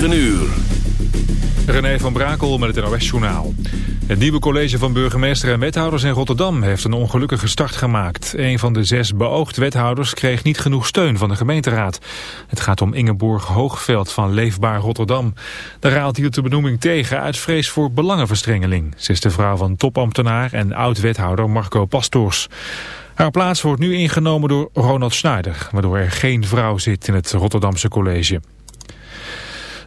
9 uur. René van Brakel met het NOS-journaal. Het nieuwe college van burgemeester en wethouders in Rotterdam heeft een ongelukkige start gemaakt. Een van de zes beoogd wethouders kreeg niet genoeg steun van de gemeenteraad. Het gaat om Ingeborg Hoogveld van Leefbaar Rotterdam. De raad hield de benoeming tegen uit vrees voor belangenverstrengeling. Ze is de vrouw van topambtenaar en oud-wethouder Marco Pastoors. Haar plaats wordt nu ingenomen door Ronald Schneider, waardoor er geen vrouw zit in het Rotterdamse college.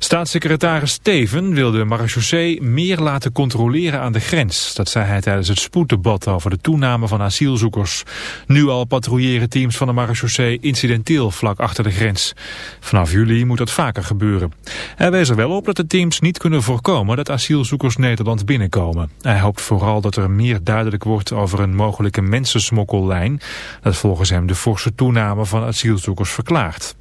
Staatssecretaris Steven wil de marechaussee meer laten controleren aan de grens. Dat zei hij tijdens het spoeddebat over de toename van asielzoekers. Nu al patrouilleren teams van de marechaussee incidenteel vlak achter de grens. Vanaf juli moet dat vaker gebeuren. Hij wees er wel op dat de teams niet kunnen voorkomen dat asielzoekers Nederland binnenkomen. Hij hoopt vooral dat er meer duidelijk wordt over een mogelijke mensensmokkellijn... dat volgens hem de forse toename van asielzoekers verklaart.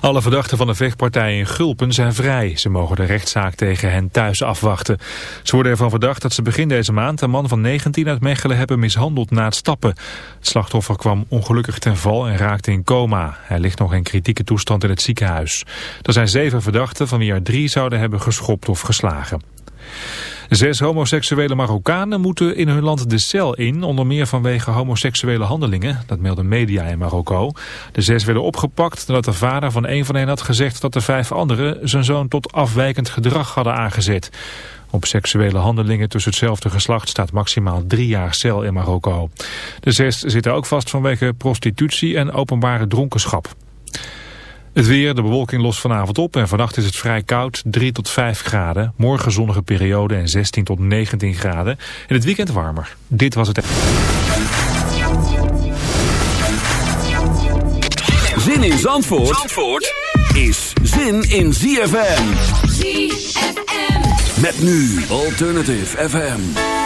Alle verdachten van de vechtpartij in Gulpen zijn vrij. Ze mogen de rechtszaak tegen hen thuis afwachten. Ze worden ervan verdacht dat ze begin deze maand een man van 19 uit Mechelen hebben mishandeld na het stappen. Het slachtoffer kwam ongelukkig ten val en raakte in coma. Hij ligt nog in kritieke toestand in het ziekenhuis. Er zijn zeven verdachten van wie er drie zouden hebben geschopt of geslagen. Zes homoseksuele Marokkanen moeten in hun land de cel in, onder meer vanwege homoseksuele handelingen. Dat melden media in Marokko. De zes werden opgepakt nadat de vader van een van hen had gezegd dat de vijf anderen zijn zoon tot afwijkend gedrag hadden aangezet. Op seksuele handelingen tussen hetzelfde geslacht staat maximaal drie jaar cel in Marokko. De zes zitten ook vast vanwege prostitutie en openbare dronkenschap. Het weer, de bewolking lost vanavond op en vannacht is het vrij koud, 3 tot 5 graden. Morgen zonnige periode en 16 tot 19 graden. In het weekend warmer. Dit was het... Zin in Zandvoort, Zandvoort is zin in ZFM. ZFM. Met nu Alternative FM.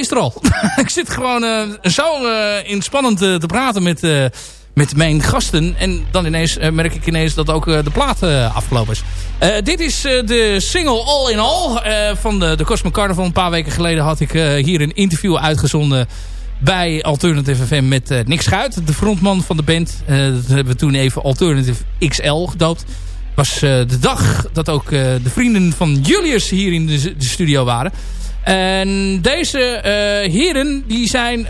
Is er al. ik zit gewoon zo inspannend te praten met, met mijn gasten. En dan ineens merk ik ineens dat ook de plaat afgelopen is. dit is de single All in All van de, de Cosmic Carnival. Een paar weken geleden had ik hier een interview uitgezonden bij Alternative FM met uh, Nick Schuit, de frontman van de band. Uh, dat hebben we toen even Alternative XL gedoopt. was uh, de dag dat ook de vrienden van Julius hier in de studio waren. En deze heren, die zijn,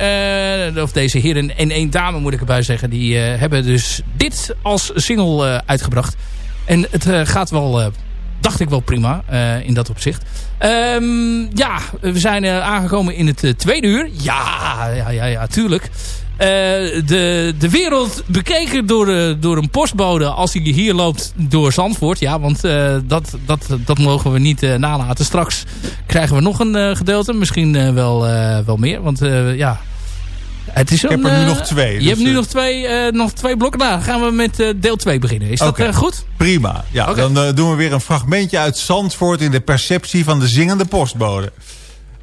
of deze heren en één dame moet ik erbij zeggen, die hebben dus dit als single uitgebracht. En het gaat wel dacht ik wel prima in dat opzicht. Um, ja, we zijn aangekomen in het tweede uur. Ja, ja, ja, ja tuurlijk. De, de wereld bekeken door, door een postbode als hij hier loopt door Zandvoort. Ja, want dat, dat, dat mogen we niet nalaten. Straks krijgen we nog een gedeelte. Misschien wel, wel meer. Want ja, het is ik heb er nu nog twee. Je dus hebt nu nog twee, nog twee blokken. Nou, gaan we met deel 2 beginnen. Is dat goed? Prima. Ja, Dan doen we weer een fragmentje uit Zandvoort... in de perceptie van de zingende postbode.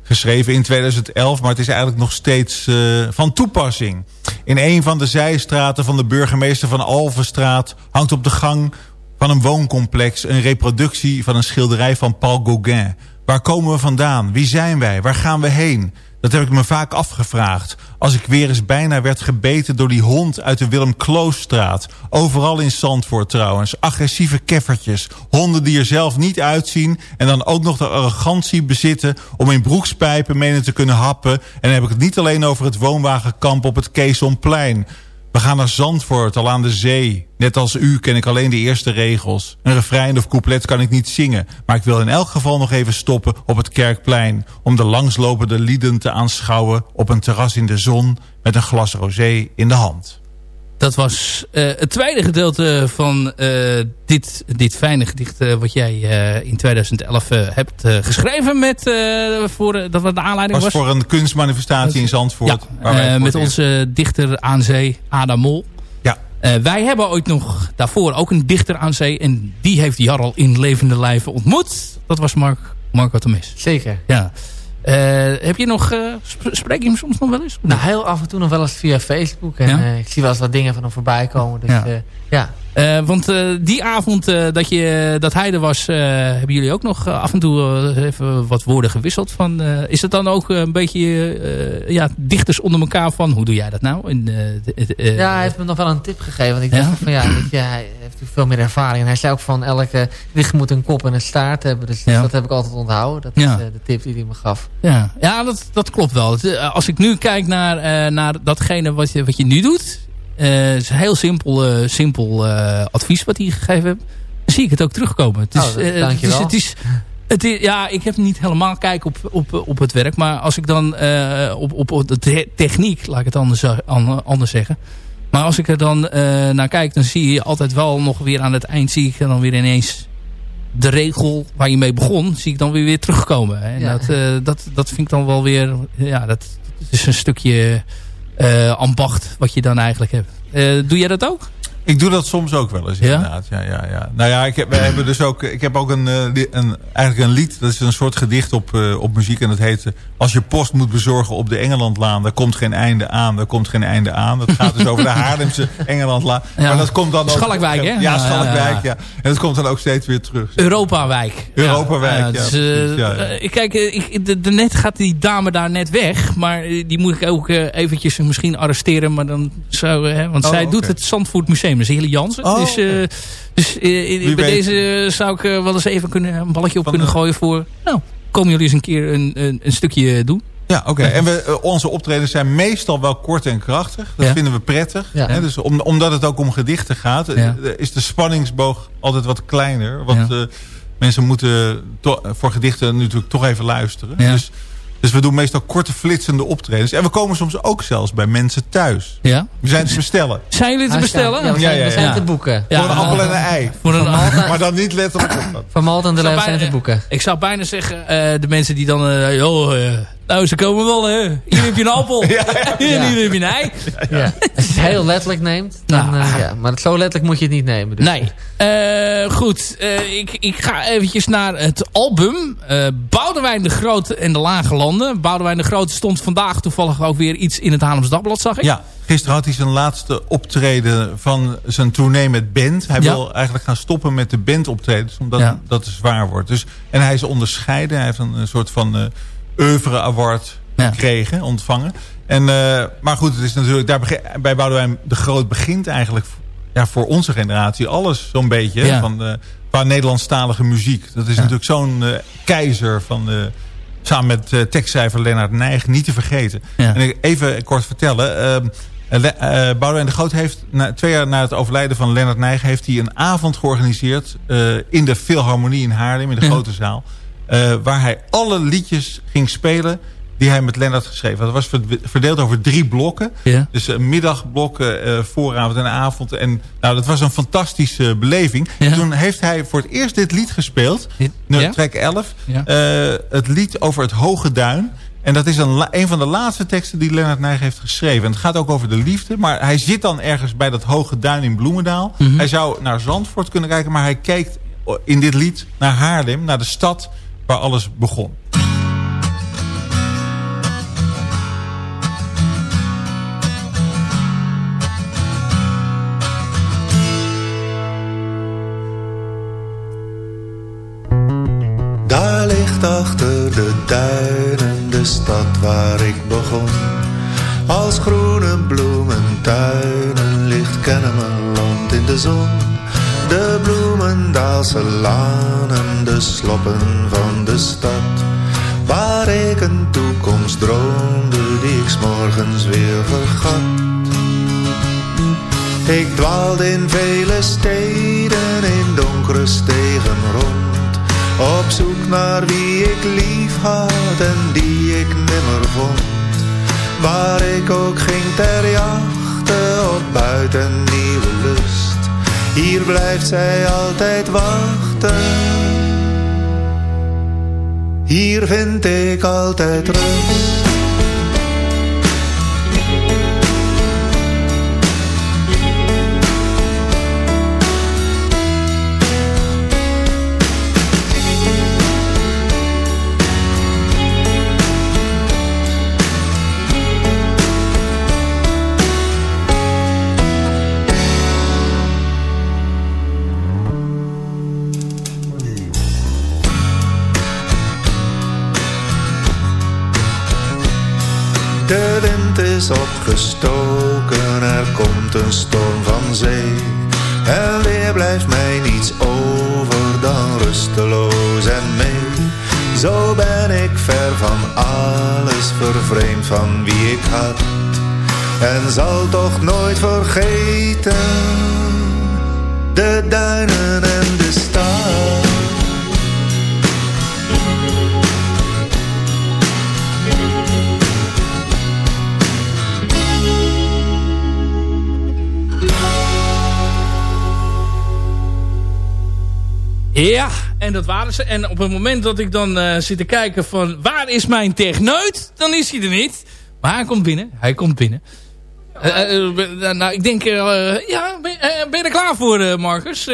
Geschreven in 2011, maar het is eigenlijk nog steeds van toepassing. In een van de zijstraten van de burgemeester van Alvenstraat... hangt op de gang van een wooncomplex... een reproductie van een schilderij van Paul Gauguin. Waar komen we vandaan? Wie zijn wij? Waar gaan we heen? Dat heb ik me vaak afgevraagd. Als ik weer eens bijna werd gebeten door die hond uit de Willem Kloosstraat. Overal in Zandvoort trouwens. Agressieve keffertjes. Honden die er zelf niet uitzien. En dan ook nog de arrogantie bezitten om in broekspijpen menen te kunnen happen. En dan heb ik het niet alleen over het woonwagenkamp op het Keesomplein. We gaan naar Zandvoort, al aan de zee. Net als u ken ik alleen de eerste regels. Een refrein of couplet kan ik niet zingen. Maar ik wil in elk geval nog even stoppen op het Kerkplein... om de langslopende lieden te aanschouwen op een terras in de zon... met een glas rosé in de hand. Dat was uh, het tweede gedeelte van uh, dit, dit fijne gedicht uh, wat jij in 2011 hebt geschreven. Met, voor, dat wat de aanleiding was. was voor een kunstmanifestatie in Zandvoort. Ja, met onze dichter aan zee, Adam Mol. Ja. wij hebben ooit nog daarvoor ook een dichter aan zee. En die heeft Jarl in levende lijven ontmoet. Dat was Mark, Marco Temes. Zeker. Ja. Uh, heb je nog, uh, spreek je hem soms nog wel eens? Nou, heel af en toe nog wel eens via Facebook. En ja? uh, ik zie wel eens wat dingen van hem voorbij komen. Dus ja. ja. Uh, want uh, die avond uh, dat, je, dat hij er was, hebben jullie ook nog af en toe even wat woorden gewisseld. Van, is het dan ook een beetje ja, dichters onder elkaar van, hoe doe jij dat nou? In, ja, hij heeft me nog wel een tip gegeven. Want ik dacht van ja, weet je, hij heeft veel meer ervaring. En hij zei ook van elke dicht moet een kop en een staart hebben. Dus ja. dat heb ik altijd onthouden. Dat is de tip die hij me gaf. Ja, ja dat, dat klopt wel. Als ik nu kijk naar, naar datgene wat je, wat je nu doet het is een heel simpel, uh, simpel uh, advies wat hij gegeven heeft. Dan zie ik het ook terugkomen. Het is, oh, het is, het is, het is, ja, ik heb niet helemaal kijk op, op, op het werk. Maar als ik dan op, op, op de techniek, laat ik het anders, anders zeggen. Maar als ik er dan naar kijk, dan zie je altijd wel nog weer aan het eind... zie ik dan weer ineens de regel waar je mee begon... zie ik dan weer weer terugkomen. En ja. dat, dat, dat vind ik dan wel weer... Ja, dat, dat is een stukje ambacht wat je dan eigenlijk hebt. Uh, doe jij dat ook? Ik doe dat soms ook wel eens, inderdaad. Ja, ja, ja. Nou ja, ik heb, wij hebben dus ook, ik heb ook een, eh, een, eigenlijk een lied. Dat is een soort gedicht op, uh, op muziek. En dat heet... Als je post moet bezorgen op de Engelandlaan... daar komt geen einde aan, daar komt geen einde aan. Dat gaat dus over de Haarlemse Engelandlaan. Ja. Maar dat komt dan ook... Schalkwijk, hè? Ja, Schalkwijk, ja, En dat komt dan ook steeds weer terug. Europawijk. Europawijk, ja. Dus, uh, kijk, ik, de, de, net gaat die dame daar net weg. Maar die moet ik ook eventjes misschien arresteren. Maar dan zou... Hè, want oh, zij okay. doet het Zandvoort Museum. Is Jansen. Oh, dus uh, dus uh, bij deze zou ik wel eens even kunnen, een balletje op Van kunnen gooien voor... Nou, komen jullie eens een keer een, een, een stukje doen. Ja, oké. Okay. En we, onze optredens zijn meestal wel kort en krachtig. Dat ja. vinden we prettig. Ja. Hè? Dus om, omdat het ook om gedichten gaat... Ja. is de spanningsboog altijd wat kleiner. Want mensen moeten voor gedichten natuurlijk toch even luisteren. Dus dus we doen meestal korte flitsende optredens. En we komen soms ook zelfs bij mensen thuis. Ja? We zijn te bestellen. Zijn jullie te bestellen? Ja, we zijn, we zijn te boeken. Voor een appel en een ei. Voor een maar dan niet letterlijk op dat. Van Malta en de Leeuw zijn te boeken. Ik zou bijna zeggen, uh, de mensen die dan... Uh, joh, uh, nou, ze komen wel, hè. Hier heb je een appel. Ja, ja. Hier heb je een ei. Ja. het heel letterlijk neemt, dan, nou. ja, maar zo letterlijk moet je het niet nemen. Dus. Nee. goed, ik, ik ga eventjes naar het album. Boudewijn de Groot en de Lage Landen. Boudewijn de Groot stond vandaag toevallig ook weer iets in het Haarlems Dagblad, zag ik. Ja, gisteren had hij zijn laatste optreden van zijn tournee met band. Hij wil eigenlijk gaan stoppen met de bandoptredens, omdat dat zwaar wordt. Dus, en hij is onderscheiden. Hij heeft een, soort van uh, oeuvre award gekregen, ontvangen. En, uh, maar goed, het is natuurlijk, daar bij Boudewijn de Groot begint eigenlijk ja, voor onze generatie alles zo'n beetje. Van de, qua Nederlandstalige muziek. Dat is natuurlijk zo'n uh, keizer van de samen met uh, tekstschrijver Lennart Nijg, niet te vergeten. En even kort vertellen. Uh, Boudewijn de Groot heeft na, twee jaar na het overlijden van Lennart Nijg... heeft hij een avond georganiseerd in de Philharmonie in Haarlem, in de grote zaal. Waar hij alle liedjes ging spelen die hij met Lennart geschreven had. Dat was verdeeld over drie blokken. Ja. Dus een middagblok, uh, vooravond en avond. En nou, dat was een fantastische beleving. Toen heeft hij voor het eerst dit lied gespeeld. Ja? Track 11. Uh, het lied over het Hoge Duin. En dat is een, een van de laatste teksten die Lennart Nijg heeft geschreven. En het gaat ook over de liefde. Maar hij zit dan ergens bij dat Hoge Duin in Bloemendaal. Mhm. Hij zou naar Zandvoort kunnen kijken. Maar hij kijkt in dit lied naar Haarlem. Naar de stad waar alles begon. achter de duinen de stad waar ik begon. Als groene bloementuinen ligt Kennemerland in de zon. De Bloemendaalse lanen, de sloppen van de stad. Waar ik een toekomst droomde die ik morgens weer vergat. Ik dwaalde in vele steden, in donkere stegen rond op zoek naar wie ik lief had en die ik nimmer vond. Waar ik ook ging ter jachten op buiten nieuwe. Hier blijft zij altijd wachten. Hier vind ik altijd rust. Opgestoken, er komt een storm van zee. En weer blijft mij niets over dan rusteloos en mee. Zo ben ik ver van alles, vervreemd van wie ik had. En zal toch nooit vergeten, de duinen en de stad. Ja, en dat waren ze. En op het moment dat ik dan uh, zit te kijken van... waar is mijn techneut? Dan is hij er niet. Maar hij komt binnen. Hij komt binnen. Uh, uh, nou, ik denk... ja, ben, ben, je er klaar voor, Marcus?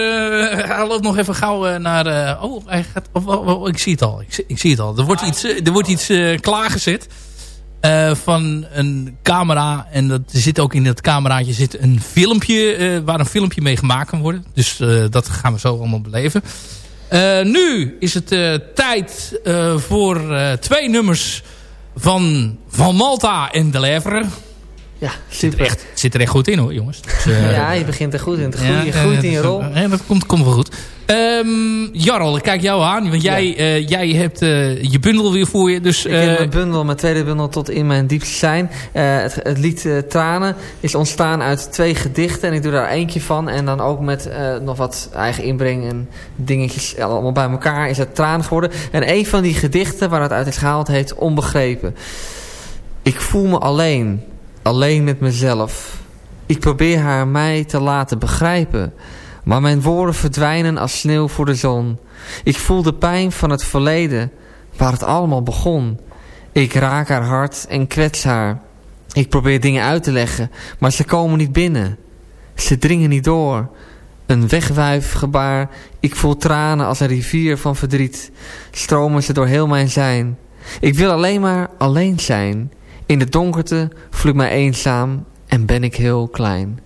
hij loopt nog even gauw naar... oh, hij gaat... Oh, oh, oh, ik zie het al. Ik, ik, zie het al. Er wordt iets, er wordt iets klaargezet. Uh, van een camera. En dat zit ook in dat cameraatje zit een filmpje. Uh, waar een filmpje mee gemaakt kan worden. Dus uh, dat gaan we zo allemaal beleven. nu is het tijd voor twee nummers van Van Malta en De Levre. Ja, super. Zit er, echt, zit er echt goed in hoor, jongens. Dus, ja, je begint er goed in. Je ja, groeit in je rol. Ja, dat komt, komt wel goed. Um, Jarl, ik kijk jou aan. Want jij, ja. uh, jij hebt uh, je bundel weer voor je. Dus, ik heb eh, mijn bundel, mijn tweede bundel tot in mijn diepste zijn. Het, het, lied Tranen is ontstaan uit twee gedichten. En ik doe daar eentje van. En dan ook met nog wat eigen inbreng en dingetjes allemaal bij elkaar is het Traan geworden. En een van die gedichten waar het uit is gehaald heet Onbegrepen. Ik voel me alleen. Alleen met mezelf. Ik probeer haar mij te laten begrijpen... Maar mijn woorden verdwijnen als sneeuw voor de zon. Ik voel de pijn van het verleden, waar het allemaal begon. Ik raak haar hart en kwets haar. Ik probeer dingen uit te leggen, maar ze komen niet binnen. Ze dringen niet door. Een wegwuifgebaar, ik voel tranen als een rivier van verdriet. Stromen ze door heel mijn zijn. Ik wil alleen maar alleen zijn. In de donkerte voel ik mij eenzaam en ben ik heel klein.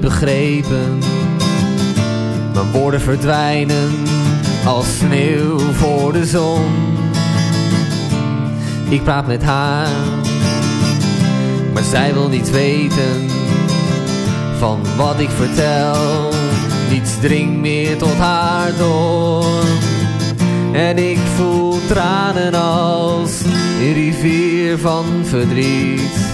Begrepen. Mijn woorden verdwijnen als sneeuw voor de zon. Ik praat met haar, maar zij wil niet weten van wat ik vertel. Niets dringt meer tot haar door. En ik voel tranen als een rivier van verdriet.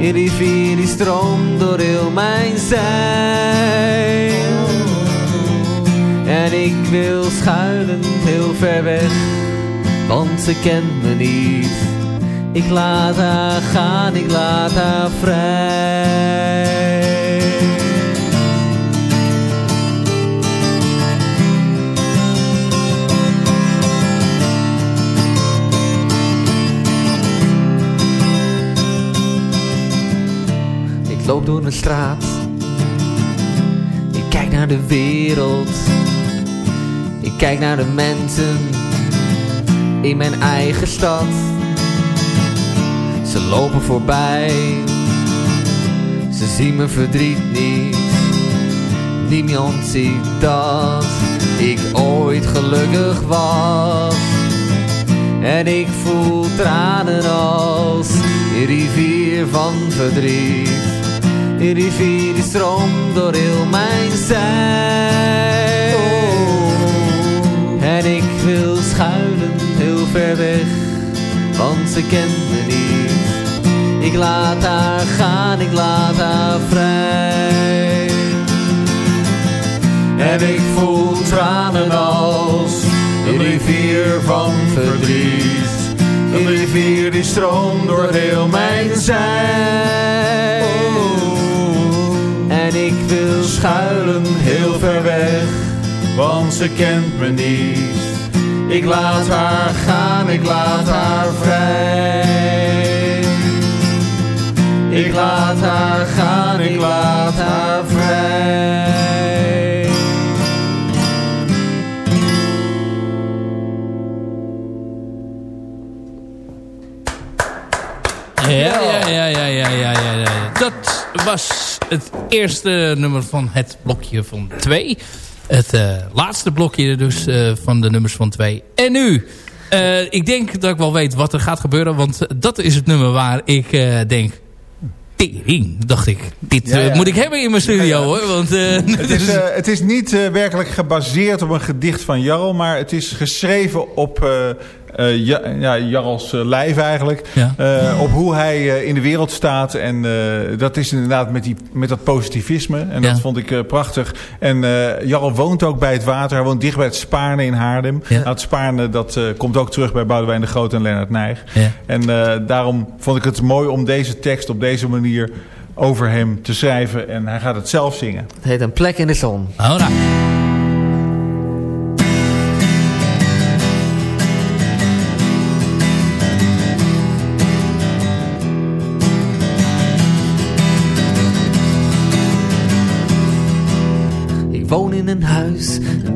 Een rivier die stroomt door heel mijn zijn. En ik wil schuilen heel ver weg, want ze kent me niet. Ik laat haar gaan, ik laat haar vrij. Straat. Ik kijk naar de wereld. Ik kijk naar de mensen in mijn eigen stad. Ze lopen voorbij. Ze zien mijn verdriet niet. Niemand ziet dat ik ooit gelukkig was. En ik voel tranen als een rivier van verdriet. Een rivier die stroomt door heel mijn zijn. En ik wil schuilen heel ver weg, want ze kent me niet. Ik laat haar gaan, ik laat haar vrij. En ik voel tranen als een rivier van verdriet. Een rivier die stroomt door heel mijn zijn. En ik wil schuilen heel ver weg, want ze kent me niet. Ik laat haar gaan, ik laat haar vrij. Ik laat haar gaan, ik laat haar vrij. Ja, ja, ja, ja, ja, ja, ja, ja. Dat was het eerste nummer van het blokje van twee. Het uh, laatste blokje dus uh, van de nummers van twee. En nu, uh, ik denk dat ik wel weet wat er gaat gebeuren. Want dat is het nummer waar ik denk... Tering, dacht ik. Dit ja, ja. moet ik hebben in mijn studio ja, hoor. Want, het, is, het is niet werkelijk gebaseerd op een gedicht van Jarl. Maar het is geschreven op uh, ja, ja, Jarls uh, lijf eigenlijk. Ja. Uh, op hoe hij in de wereld staat. En dat is inderdaad met, die, met dat positivisme. En ja. dat vond ik prachtig. En Jarl woont ook bij het water. Hij woont dicht bij het Spaarne in Haarlem. Ja. Nou, het Spaarne dat komt ook terug bij Boudewijn de Groot en Lennart Nijg. En daarom vond ik het mooi om deze tekst op deze manier over hem te schrijven. En hij gaat het zelf zingen. Het heet Een plek in de zon. Oh,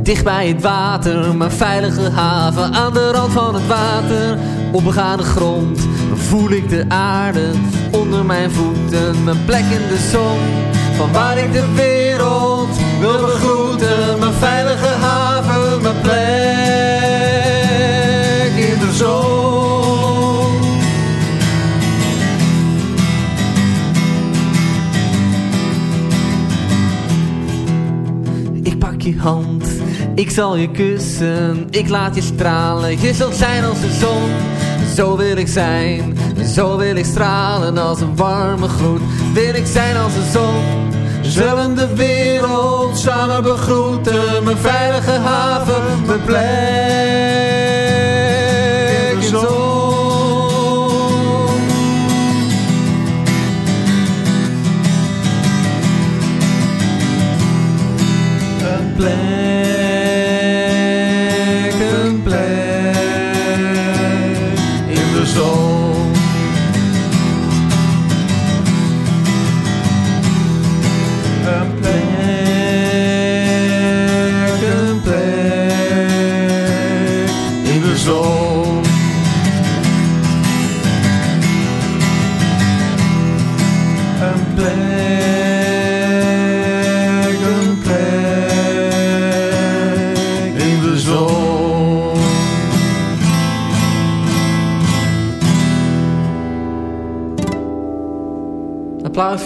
Dicht bij het water, mijn veilige haven aan de rand van het water. Op begaande grond voel ik de aarde onder mijn voeten, mijn plek in de zon. Van waar ik de wereld wil begroeten, mijn veilige haven, mijn plek in de zon. Ik pak je hand ik zal je kussen, ik laat je stralen. Je zult zijn als de zon. Zo wil ik zijn, zo wil ik stralen als een warme gloed. Wil ik zijn als de zon. Zullen de wereld samen begroeten. Mijn veilige haven, mijn plek in zon. Een plek,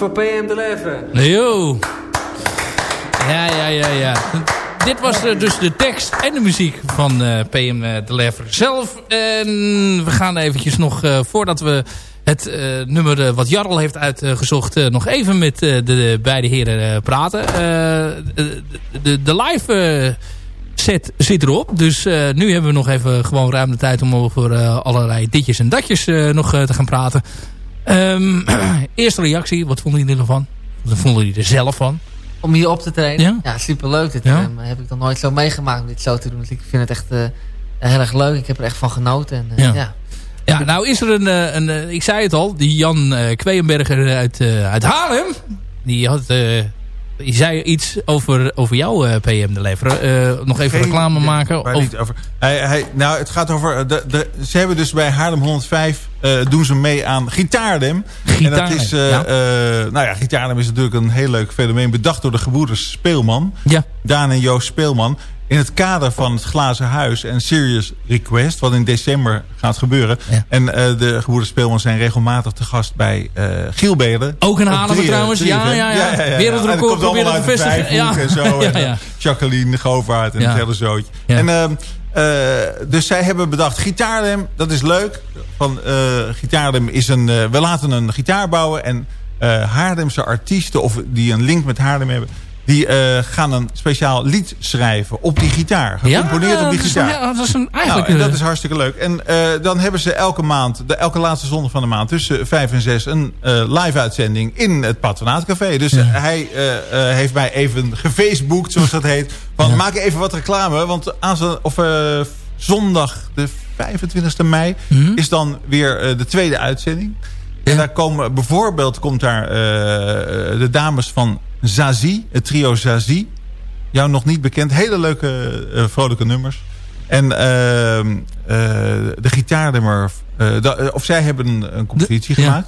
voor PM de Levre. Yo. Ja, ja, ja, ja. Dit was eh, dus de tekst en de muziek van eh, PM eh, De Lever zelf. En we gaan eventjes nog, voordat we het nummer wat Jarl heeft uitgezocht... nog even met de, de beide heren praten. De, de, live set zit erop. Dus nu hebben we nog even gewoon ruim de tijd... om over allerlei ditjes en datjes nog te gaan praten. Ehm, eerste reactie, wat vonden jullie ervan? Wat vonden jullie er zelf van? Om hier op te trainen. Ja? Ja, superleuk. Dit Ja? ehm, heb ik nog nooit zo meegemaakt om dit zo te doen. Dus ik vind het echt eh, heel erg leuk. Ik heb er echt van genoten. En, eh, Ja. ja. Ja, nou is er een, eh, een eh, ik zei het al, die Jan eh Kweeënberger uit, eh, uit Haarlem. Die had, die zei iets over, over jou, eh, PM de Lever. Eh, nog even Geen reclame maken. waar Of, niet over. Hij, hij, nou, het gaat over... eh, De, de, ze hebben dus bij Haarlem 105... eh, doen ze mee aan Gitaardem. En dat is... ja. nou ja, Gitaardem is natuurlijk een heel leuk fenomeen. Bedacht door de gebroeders Speelman. ja, Daan en Joost Speelman. In het kader van het Glazen Huis en Serious Request. Wat in december gaat gebeuren. Ja. En eh, de gebroeders Speelman zijn regelmatig te gast bij eh Giel Belen. Ook Op Haarlem 3, trouwens. 3 Ja, ja, ja. En dat Wereldrecord proberen te vestigen. Ja. en zo. Ja, En, ja. eh, Jacqueline Govaert en Ja. het hele zootje. Ja. En, ehm, eh, dus zij hebben bedacht, gitaarlem, dat is leuk. Van, eh gitaarlem is een, eh, we laten een gitaar bouwen. En eh Haarlemse artiesten, of die een link met Haarlem hebben... die eh, gaan een speciaal lied schrijven op die gitaar. Gecomponeerd op die dat is- gitaar. ja, dat is een, Nou, eigenlijk... en dat eh, is hartstikke leuk. En eh, dan hebben ze elke maand, de, elke laatste zondag van de maand... tussen vijf en zes een eh, live-uitzending in het Patronaatcafé. Dus eh, hij eh, eh, heeft mij even gefaceboekt, zoals dat heet. Van, Ja. maak even wat reclame. Want aanstaande, of, eh, zondag de 25e mei Mhm. is dan weer eh, de tweede uitzending. En daar komen bijvoorbeeld komt daar eh, de dames van Zazie, het trio Zazie. Jou nog niet bekend. Hele leuke, eh, vrolijke nummers. En ehm, eh, de eh, eh, of zij hebben een, een compositie De- ja.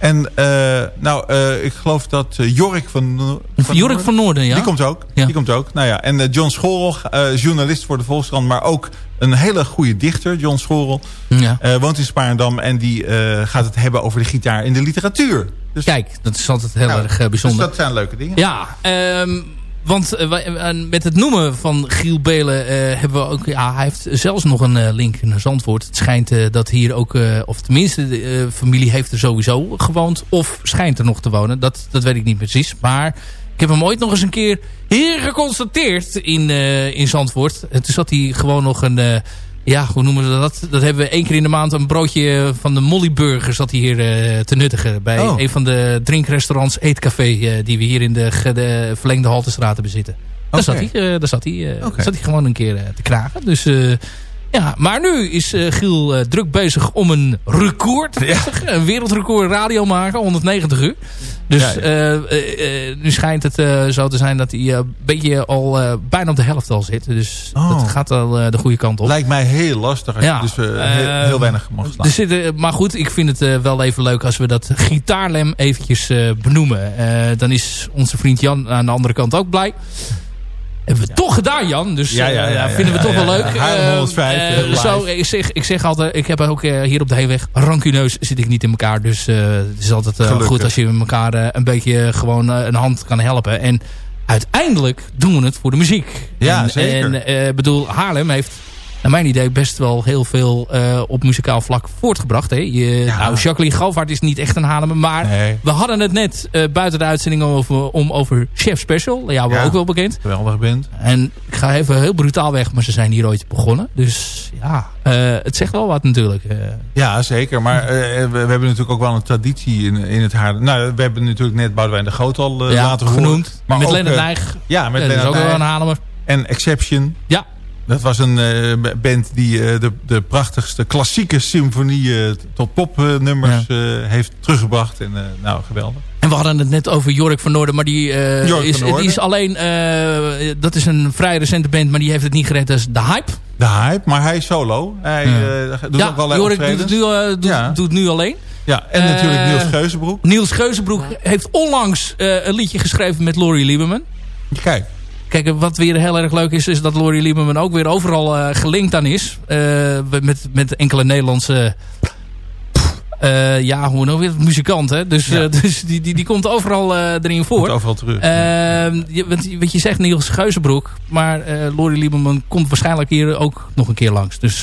En eh, nou, eh, ik geloof dat eh, Jorik van, van Jorik Noorden- van Noorden, ja. die komt ook. Ja. Die komt ook. Nou ja, en John Schorel, eh, journalist voor de Volkskrant, maar ook een hele goede dichter, John Schorel. ja. eh, woont in Spaarndam en die eh, gaat het hebben over de gitaar in de literatuur. Dus, Kijk, dat is altijd heel nou, erg bijzonder. Dus dat zijn leuke dingen. Ja, ehm, want eh, eh, met het noemen van Giel Belen eh, hebben we ook... Ja, hij heeft zelfs nog een link naar Zandvoort. Het schijnt dat hier ook... of tenminste, de familie heeft er sowieso gewoond. Of schijnt er nog te wonen. Dat, dat weet ik niet precies. Maar ik heb hem ooit nog eens een keer hier geconstateerd in, eh, in Zandvoort. En toen zat hij gewoon nog een... ja, hoe noemen ze dat? Dat hebben we één keer in de maand een broodje van de Molly Burger zat hier eh, te nuttigen. Bij Oh. een van de drinkrestaurants Eetcafé eh, die we hier in de, verlengde Haltestraat hebben zitten. Daar zat hij, eh, daar zat hij, Oké. zat hij gewoon een keer te kragen. Dus ja, maar nu is eh, Giel eh, druk bezig om een record te vestigen. Een wereldrecord radio maken, 190 uur. Dus Ja, eh, nu schijnt het zo te zijn dat hij een beetje al bijna op de helft al zit. Dus Oh. dat gaat al de goede kant op. Lijkt mij heel lastig als Ja, je dus heel, heel weinig mag slaan. Maar goed, ik vind het wel even leuk als we dat gitaarlem eventjes benoemen. Dan is onze vriend Jan aan de andere kant ook blij. Hebben we toch gedaan, Jan. Dus Ja, ja, eh, ja, vinden we toch wel leuk. Haarlem Eh, 105, eh, eh, live. zo, ik, zeg, ik zeg altijd, ik heb ook eh, hier op de heenweg rancuneus zit ik niet in elkaar. Dus eh, het is altijd goed als je elkaar een beetje gewoon een hand kan helpen. En uiteindelijk doen we het voor de muziek. Ja, en, zeker. En ik bedoel, Haarlem heeft naar mijn idee best wel heel veel uh, op muzikaal vlak voortgebracht. Hè? Je, Ja. Nou, Jacqueline Galvaart is niet echt een Haarlemmer. Maar Nee. we hadden het net uh, buiten de uitzending over, om over Chef Special. Ja, we Ja. ook wel bekend. Geweldig bent. En ik ga even heel brutaal weg, maar ze zijn hier ooit begonnen. Dus ja, uh, het zegt wel wat natuurlijk. Ja, zeker. Maar eh, we, we hebben natuurlijk ook wel een traditie in, in het Haarlem. Nou, we hebben natuurlijk net Boudewijn de Groot al ja, laten horen. genoemd. Maar met ook, Lennart eh, Nijg. Ja, met Ja, dat is Lennart ook wel een Haarlemmer. En Exception. Ja. Dat was een eh, band die eh, de, de prachtigste klassieke symfonieën tot popnummers eh, heeft teruggebracht. En eh, nou, geweldig. En we hadden het net over Jorik van Noorden, maar die, Jork is, van Noorden. die is alleen... Dat is een vrij recente band, maar die heeft het niet gered. Dat is The Hype. De hype, maar hij is solo. Hij Ja. eh, doet ja, ook allerlei Jorik doet het, nu, doet, Ja. doet nu alleen. Ja, en Eh, natuurlijk Niels Geuzenbroek. Niels Geuzenbroek heeft onlangs een liedje geschreven met Laurie Lieberman. Kijk, Kijk, wat weer heel erg leuk is, is dat Laurie Lieberman ook weer overal uh, gelinkt aan is. Uh, met, met enkele Nederlandse... Uh, ja, hoe nou weer, muzikant, hè? Dus, Ja. uh, dus die, die, die komt overal uh, erin voor. komt overal terug. Je, wat, wat je zegt, Niels Geuzenbroek. Maar Laurie Lieberman komt waarschijnlijk hier ook nog een keer langs. Dus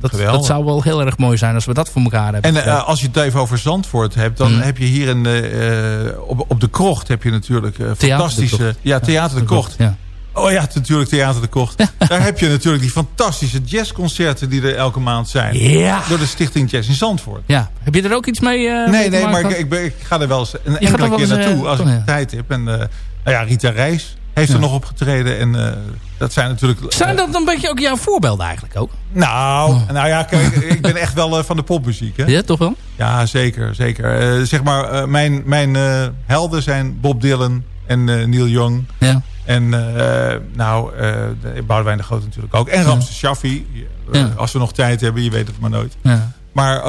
dat, dat zou wel heel erg mooi zijn als we dat voor elkaar hebben. En als je het even over Zandvoort hebt, dan Hmm. heb je hier uh, op, op de krocht heb je natuurlijk de fantastische... Krocht. Ja, Theater de, Krocht. Ja. Oh ja, natuurlijk Theater de Krocht. Daar heb je natuurlijk die fantastische jazzconcerten die er elke maand zijn. Ja. Door de Stichting Jazz in Zandvoort. ja. Heb je er ook iets mee? Uh, nee, nee, maar ik, ik, ga er wel eens een enkele er keer eens, naartoe uh, als ik ja. tijd heb. En nou ja, Rita Reis heeft Ja. er nog opgetreden. En dat zijn natuurlijk... Zijn dat een beetje ook jouw voorbeelden eigenlijk ook? Nou, Oh. nou ja, kijk, ik ben echt wel van de popmuziek. Hè? Ja, toch wel? Ja, zeker. zeker. Zeg maar, mijn, mijn helden zijn Bob Dylan en Neil Young. Ja. En nou, Boudewijn de Groot natuurlijk ook. En Ramse Shaffi. Ja. Als we nog tijd hebben, je weet het maar nooit. Ja. Maar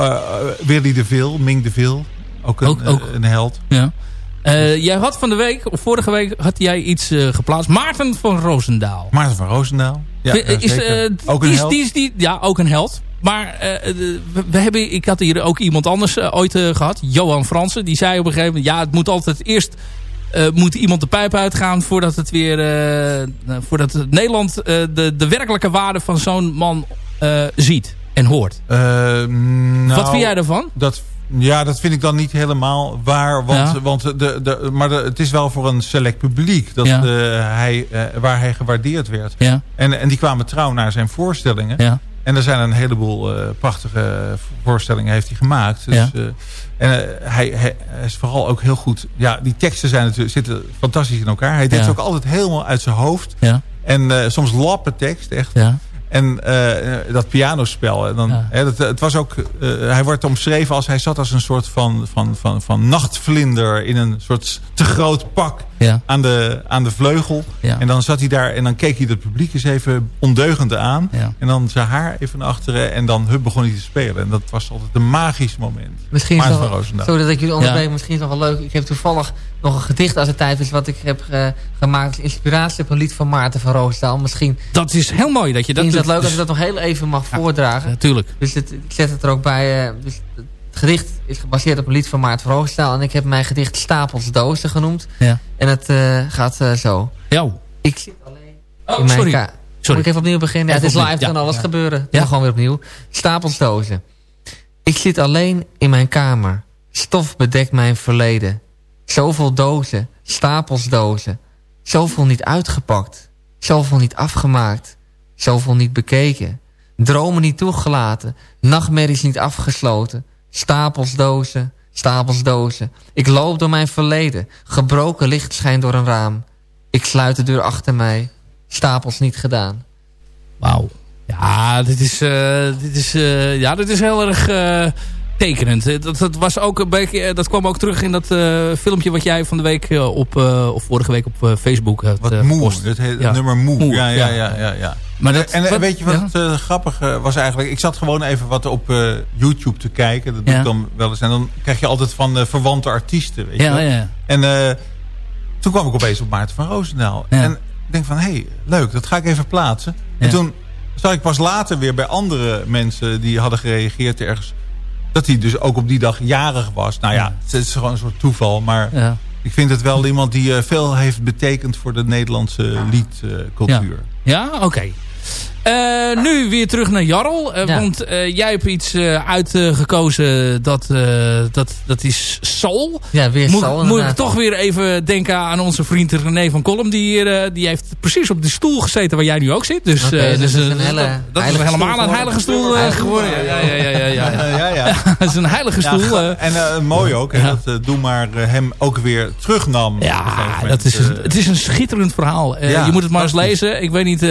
Willy de Vil, Ming de Vil. Ook een, Ook- ook. een held. ja. Uh, jij had van de week, of vorige week, had jij iets uh, geplaatst. Maarten van Roosendaal. Maarten van Roosendaal. Ja, is, uh, ook die een is, held. Die is, die, ja, ook een held. Maar uh, we, we hebben, ik had hier ook iemand anders uh, ooit uh, gehad. Johan Fransen. Die zei op een gegeven moment... Ja, het moet altijd eerst... uh, moet iemand de pijp uitgaan voordat het weer... uh, nou, voordat het Nederland uh, de, de werkelijke waarde van zo'n man ziet en hoort. Eh, nou, Wat vind jij daarvan? Dat, ja, dat vind ik dan niet helemaal waar. Want, Ja. want de, de, maar de, het is wel voor een select publiek dat, Ja. eh, hij, eh, waar hij gewaardeerd werd. Ja, En, en die kwamen trouw naar zijn voorstellingen. En er zijn een heleboel eh, prachtige voorstellingen heeft hij gemaakt. Dus, Ja. eh, en eh, hij, hij is vooral ook heel goed. Ja, die teksten zijn natuurlijk, zitten fantastisch in elkaar. Hij deed Ja. ze ook altijd helemaal uit zijn hoofd. ja, En soms lappen tekst, echt. ja. En eh, dat pianospel. En dan, Ja. hè, dat, het was ook, eh, hij wordt omschreven als hij zat als een soort van, van, van, van nachtvlinder in een soort te groot pak ja. aan de, aan de vleugel. Ja. En dan zat hij daar en dan keek hij het publiek eens even ondeugend aan. En dan zijn haar even naar achteren en dan hup, begon hij te spelen. En dat was altijd een magisch moment. Misschien is het sorry dat ik jullie onderbreek, misschien is het nog wel leuk. Ik heb toevallig nog een gedicht uit de tijd is wat ik heb gemaakt. als Inspiratie op een lied van Maarten van Roosendaal. Misschien, Dat is heel mooi dat je dat is dat leuk als ik dat nog heel even mag voordragen. Natuurlijk. Dus het, ik zet het er ook bij. eh, dus het gedicht is gebaseerd op een lied van Maarten van Roosendaal. En ik heb mijn gedicht Stapels Dozen genoemd. Ja. En het eh, gaat eh, zo. Ja. Ik zit alleen Oh, in mijn sorry. Moet ik even opnieuw beginnen? Ja, het is live, ja. alles gebeuren. Ja. Ja. gewoon weer opnieuw. Stapels dozen. Ik zit alleen in mijn kamer. Stof bedekt mijn verleden. Zoveel dozen, stapels dozen. Zoveel niet uitgepakt. Zoveel niet afgemaakt. Zoveel niet bekeken. Dromen niet toegelaten. Nachtmerries niet afgesloten. Stapels dozen, stapels dozen. Ik loop door mijn verleden. Gebroken licht schijnt door een raam. Ik sluit de deur achter mij. Stapels niet gedaan. Wauw. Ja, dit is, eh, dit is, eh, ja, dit is heel erg eh, tekenend. Eh, Dat, dat, was ook een beetje, eh, dat kwam ook terug in dat eh, filmpje wat jij van de week op, of vorige week op Facebook had Wat moe, het, heet, het Ja. nummer moe. Moe, Ja, ja, ja. ja, ja. Maar dat, en weet je wat ja? het grappige was eigenlijk? Ik zat gewoon even wat op YouTube te kijken. Dat doe Ja. ik dan wel eens. En dan krijg je altijd van verwante artiesten. Weet je Ja, wel. ja. En toen kwam ik opeens op Maarten van Roosendaal. Ja. En ik denk van, hé, hey, leuk, dat ga ik even plaatsen. En toen zag ik pas later weer bij andere mensen die hadden gereageerd ergens... dat hij dus ook op die dag jarig was. Nou ja, het is gewoon een soort toeval. Maar ja. Ik vind het wel iemand die eh, veel heeft betekend voor de Nederlandse liedcultuur. Ja, oké. Eh, nu weer terug naar Jarl. Eh, Ja. Want eh, jij hebt iets eh, uitgekozen dat, eh, dat, dat is soul. Ja, weer Moet, Sal moet ik toch weer even denken aan onze vriend René van Kolm. Die, hier, die heeft precies op de stoel gezeten waar jij nu ook zit. Dus, eh, dat dus is een hele dat, dat is helemaal stoel een heilige stoel eh, geworden. Ja, ja, ja, ja, ja, ja. Ja, ja. Het is een heilige Ja, stoel. eh. en eh, mooi ook, hè, Ja. dat uh, Doe maar eh, hem ook weer terugnam. Ja, dat is een, het is een schitterend verhaal. Eh, Ja, je moet het maar eens lezen. Ik weet niet... eh,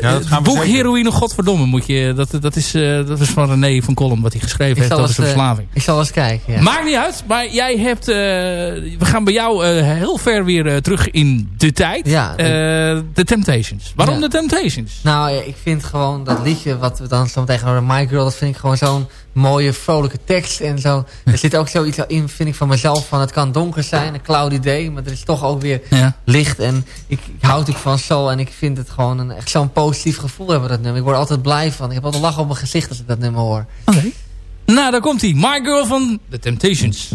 dat gaan we boek zeker. Heroïne Godverdomme moet je... Dat, dat, is, eh, dat is van René van Kolm wat hij geschreven Ik heeft zal over zijn eh, verslaving. Ik zal eens kijken. Ja. Maakt niet uit, maar jij hebt... eh, we gaan bij jou heel ver weer terug in de tijd. Ja, The Temptations. Waarom Ja. The Temptations? Nou, ik vind gewoon dat liedje wat we dan zo meteen gaan horen, My Girl, dat vind ik gewoon zo'n mooie, vrolijke tekst. En zo. Er zit ook zoiets in, vind ik van mezelf, van het kan donker zijn, een cloudy day, maar er is toch ook weer Ja. licht. En ik, ik hou natuurlijk van soul en ik vind het gewoon een, echt zo'n positief gevoel hebben, dat nummer. Ik word altijd blij van. Ik heb altijd lach op mijn gezicht als ik dat nummer hoor. Oké. Nou, daar komt hij. My Girl van The Temptations.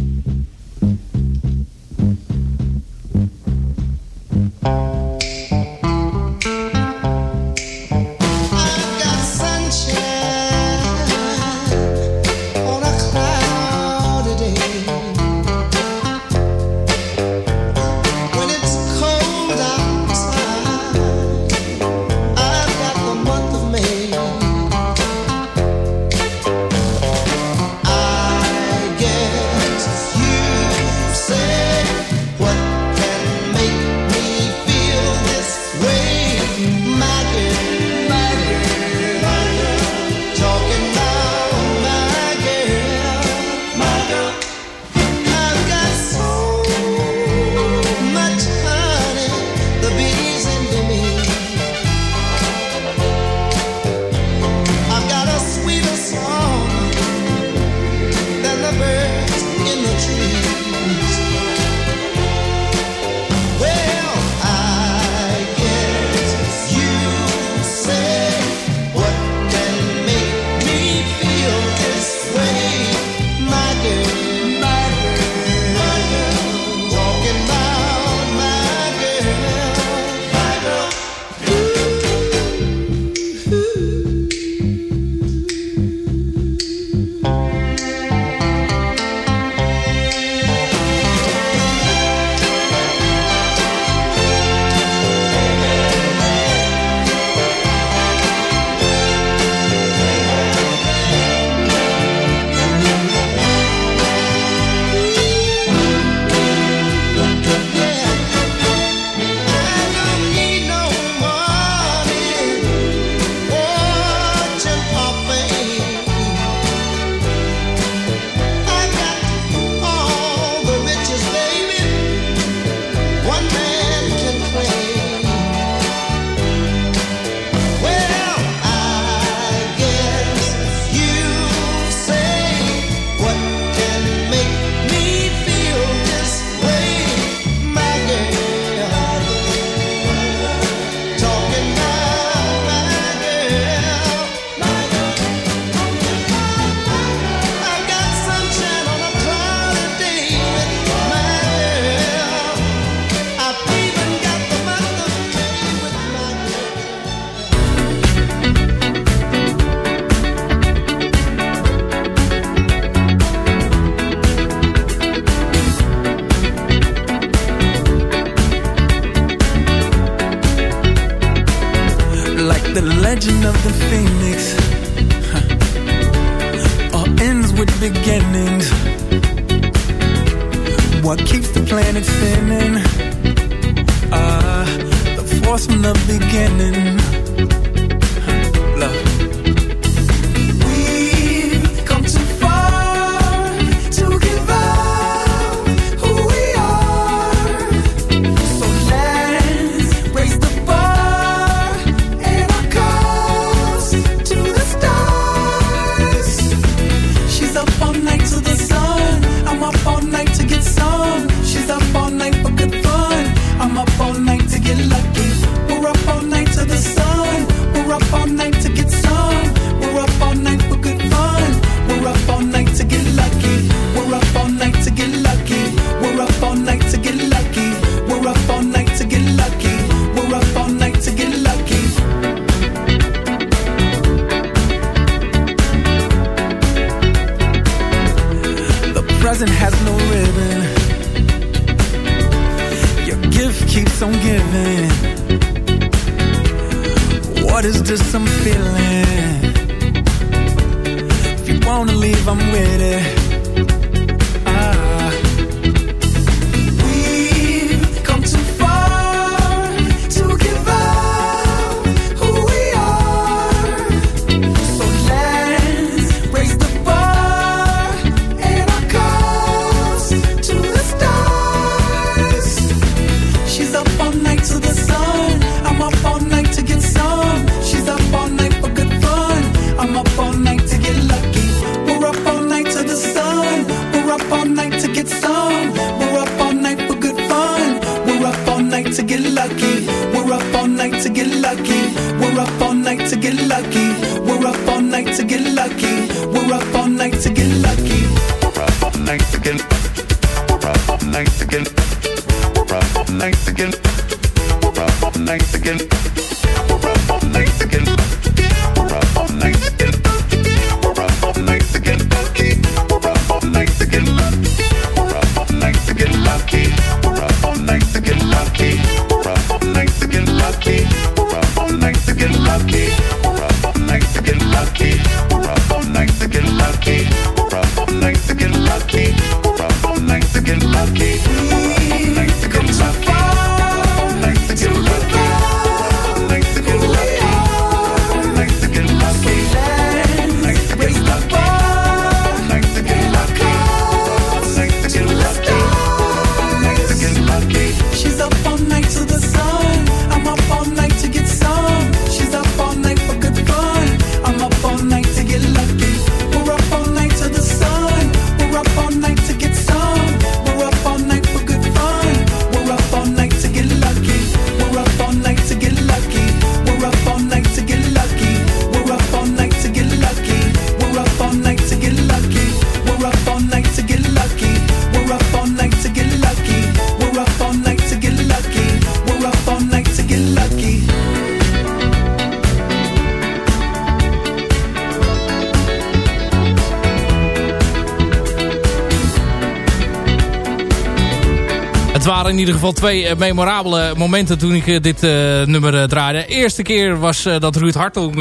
Waren in ieder geval twee eh, memorabele momenten toen ik eh, dit eh, nummer draaide. De eerste keer was dat Ruud Hartong,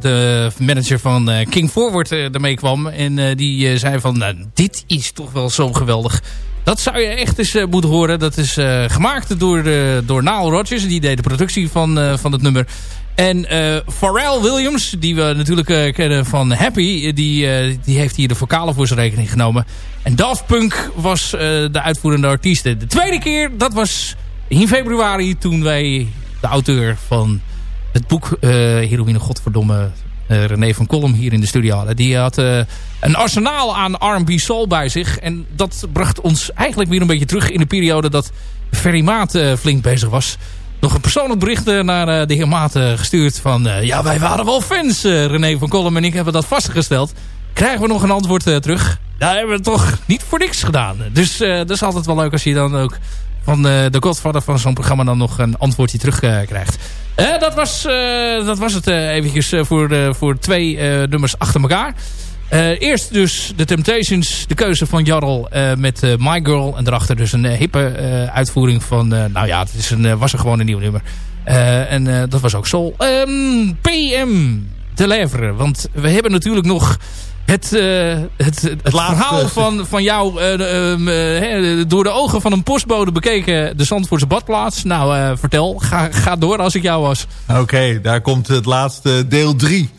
de manager van King Forward, ermee kwam. En die zei van, nou, dit is toch wel zo geweldig. Dat zou je echt eens moeten horen. Dat is gemaakt door, door Nile Rodgers. Die deed de productie van, van het nummer. En eh Pharrell Williams, die we natuurlijk eh, kennen van Happy... Die, eh, die heeft hier de vocalen voor zijn rekening genomen. En Daft Punk was de uitvoerende artiest. De tweede keer, dat was in februari... toen wij de auteur van het boek Heroïne Godverdomme... René van Kolm hier in de studio hadden. Die had een arsenaal aan R&B soul bij zich. En dat bracht ons eigenlijk weer een beetje terug in de periode... dat Ferry Maat flink bezig was nog een persoonlijk bericht eh, naar eh, de heer Maat eh, gestuurd van... ja, wij waren wel fans, René van Kolm en ik hebben dat vastgesteld. Krijgen we nog een antwoord terug? Daar hebben we toch niet voor niks gedaan. Dus dat is altijd wel leuk als je dan ook van de godvader van zo'n programma... dan nog een antwoordje terug krijgt. Eh, dat, was, dat was het eventjes voor, voor twee nummers achter elkaar. Eh, eerst dus de Temptations, de keuze van Jarl eh, met eh, My Girl. En daarachter dus een hippe eh, uitvoering van... eh, nou ja, het is een, was er gewoon een nieuw nummer. Eh, en eh, dat was ook Soul. Ehm, PM de Levre. Want we hebben natuurlijk nog het, eh, het, het, verhaal van, van jou eh, ehm, eh, hè, door de ogen van een postbode bekeken de Zandvoortse badplaats. Nou, eh, vertel. Ga, ga door als ik jou was. Oké, daar komt het laatste deel 3.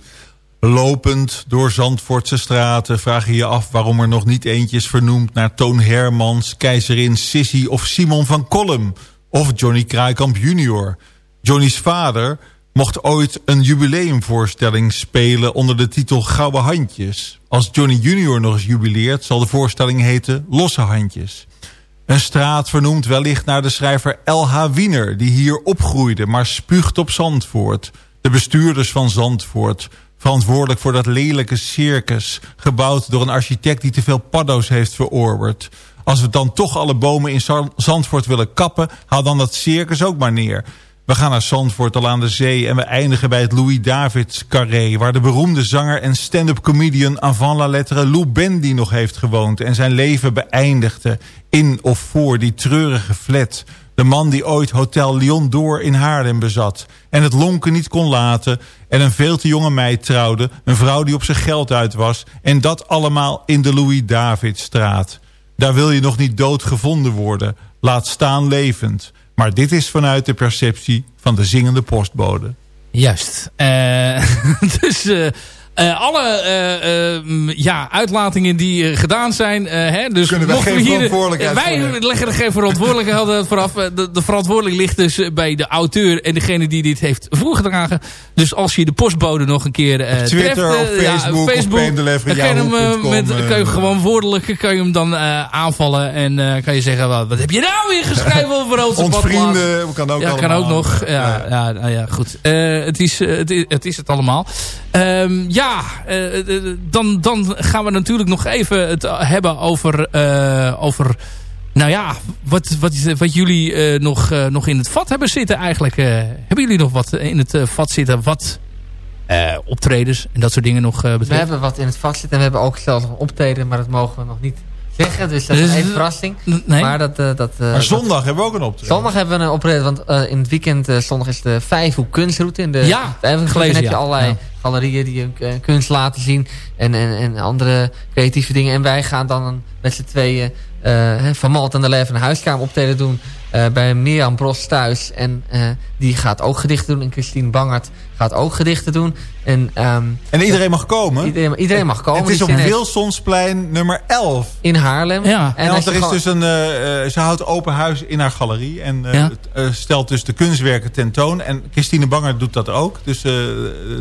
Lopend door Zandvoortse straten vraag je je af waarom er nog niet eentje is vernoemd naar Toon Hermans, keizerin Sissy of Simon van Kolm of Johnny Kraaikamp junior. Johnny's vader mocht ooit een jubileumvoorstelling spelen onder de titel Gouden Handjes. Als Johnny junior nog eens jubileert zal de voorstelling heten Losse Handjes. Een straat vernoemd wellicht naar de schrijver L.H. Wiener... die hier opgroeide, maar spuugt op Zandvoort. De bestuurders van Zandvoort... verantwoordelijk voor dat lelijke circus... gebouwd door een architect die te veel paddo's heeft verorberd. Als we dan toch alle bomen in Zand- Zandvoort willen kappen... haal dan dat circus ook maar neer. We gaan naar Zandvoort al aan de zee en we eindigen bij het Louis Davids Carré... waar de beroemde zanger en stand-up comedian avant la lettre Lou Bendy nog heeft gewoond... en zijn leven beëindigde in of voor die treurige flat... De man die ooit Hotel Lyon Door in Haarlem bezat. En het lonken niet kon laten. En een veel te jonge meid trouwde. Een vrouw die op zijn geld uit was. En dat allemaal in de Louis Davidstraat. Daar wil je nog niet dood gevonden worden. Laat staan levend. Maar dit is vanuit de perceptie van de zingende postbode. Juist. Eh, dus eh, eh, alle eh, eh, ja, uitlatingen die gedaan zijn. hè, dus Kunnen wij geen we hier, verantwoordelijkheid Wij voor leggen er geen verantwoordelijkheid vooraf. De, de verantwoordelijk ligt dus bij de auteur en degene die dit heeft voorgedragen. Dus als je de postbode nog een keer Twitter treft, eh, of Facebook of kan je hem, yahoo.com, met, kan je gewoon woordelijk kan je hem dan aanvallen. En kan je zeggen, wat, wat heb je nou weer geschreven over Roodse Ons Badplaats? vrienden kan ook ja, kan ook nog. Ja, ja. nou ja, goed. Eh, het, is, het, is, het is het allemaal. Ehm, ja, eh, eh, dan, dan gaan we natuurlijk nog even het hebben over... eh, over nou ja, wat, wat, wat jullie eh, nog, eh, nog in het vat hebben zitten eigenlijk. Eh, hebben jullie nog wat in het eh, vat zitten wat eh, optredens en dat soort dingen nog eh We betreft? hebben wat in het vast zitten en we hebben ook zelfs nog optreden, maar dat mogen we nog niet zeggen. Dus dat is Dus- een verrassing. Nee? Maar dat, eh, dat, eh, Maar dat- zondag hebben we ook een optreden. Zondag hebben we een optreden, want eh, in het weekend, eh, zondag is de Vijfhoek kunstroute. In de Ja, Vijfhoek gelezen, heb je ja. allerlei Ja. galerieën die hun eh, kunst laten zien. En, en, en andere creatieve dingen. En wij gaan dan met z'n tweeën eh, hè, van Malt en de Leven een huiskamer optreden doen. eh, bij Mirjam Bros thuis. En eh, die gaat ook gedichten doen. En Christine Bangert gaat ook gedichten doen. En ehm, En iedereen mag komen. iedereen, iedereen mag komen. het is op Wilsonsplein nummer 11. In Haarlem. Ja. En, als er is dus een, eh, eh, ze houdt open huis in haar galerie. En eh, Ja. stelt dus de kunstwerken tentoon. En Christine Banger doet dat ook. Dus eh,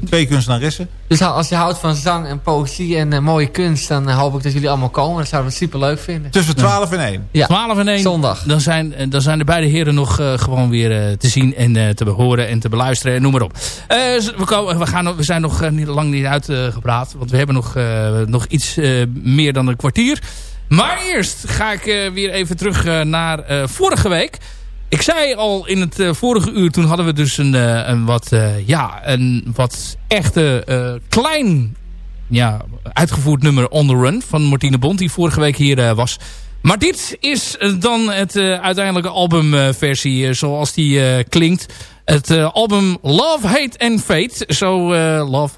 twee kunstenaressen. Dus als je houdt van zang en poëzie en mooie kunst... dan hoop ik dat jullie allemaal komen. Dat zouden we super leuk vinden. Tussen 12 en 1. Ja, 12 en 1. zondag. Dan zijn, dan zijn de beide heren nog eh, gewoon weer te zien en eh, te horen en te beluisteren en noem maar op. Eh, we, gaan, we zijn nog eh, niet, lang niet uitgepraat, want we hebben nog, eh, nog iets meer dan een kwartier. Maar eerst ga ik weer even terug naar vorige week. Ik zei al in het vorige uur, toen hadden we dus een, een wat, ja, een wat echte klein ja, uitgevoerd nummer On The Run van Martine Bond, die vorige week hier was. Maar dit is dan het uiteindelijke albumversie zoals die klinkt. Het eh, album Love, Hate and Fate. Zo eh, Love